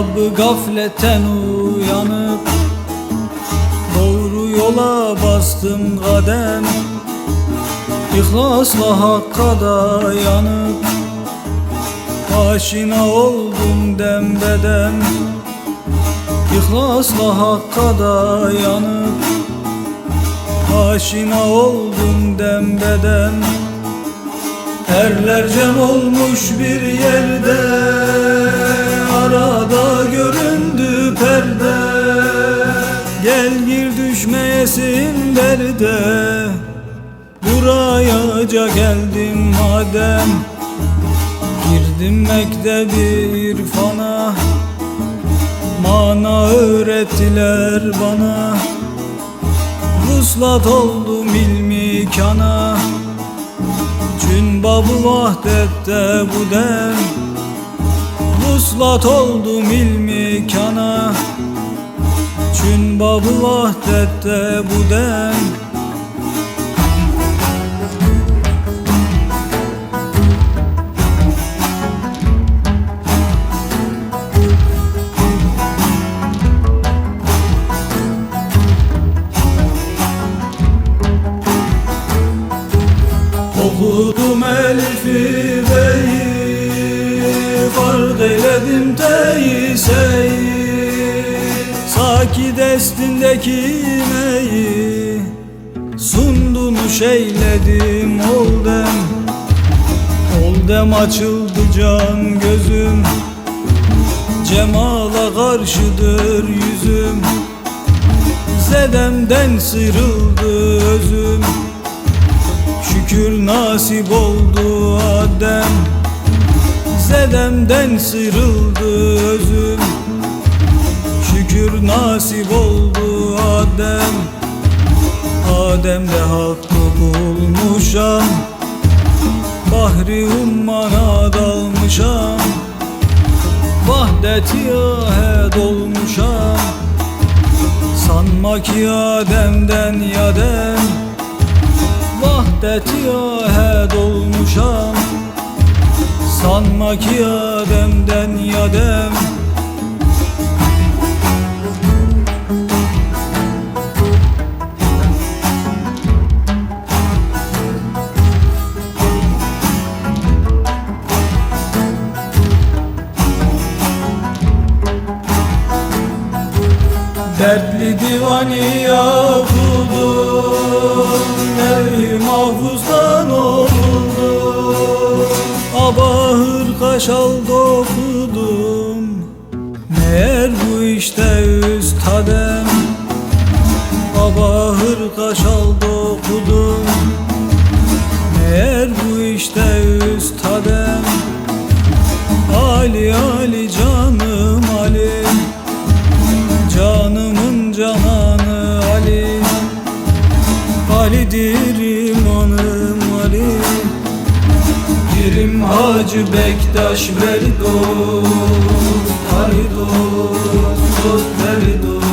Kalbi gafletten uyanıp Doğru yola bastım kadem. İhlasla hakka dayanıp Aşina oldum dembeden İhlasla hakka dayanıp Aşina oldum dembeden Erler cem olmuş bir yerde Arada göründü perde. Gel gir düşmeyesin derde. Burayaca geldim madem. Girdim mektebi irfana Mana öğrettiler bana. Vuslat oldum ilmi kana. Çün babı vahdette bu dem Vuslat oldum ilmi kana. Çün babı vahdette bu dem Okudum elifi Eyledim teyiseyi Saki destindeki meyi Sundunuş eyledim oldem Oldem açıldı can gözüm. Cemala karşıdır yüzüm. Zedemden sıyrıldı özüm. Şükür nasip oldu Adem Zedemden sıyrıldı özüm. Şükür nasip oldu Adem. Adem'de hakkı bulmuşam. Bahri ummana dalmışam. Vahdeti ahe dolmuşam. Sanma ki Adem'den yadem. Vahdeti ahe Sanma ki Adem'den yadem. Dertli divani okudum Nevi mahfuzdan Kaşalda okudum Meğer bu işte üstadem Abahır kaşalda okudum Meğer bu işte üstadem Ali Ali canım Ali Pirim Hacı Bektaş Verido Haydo Verido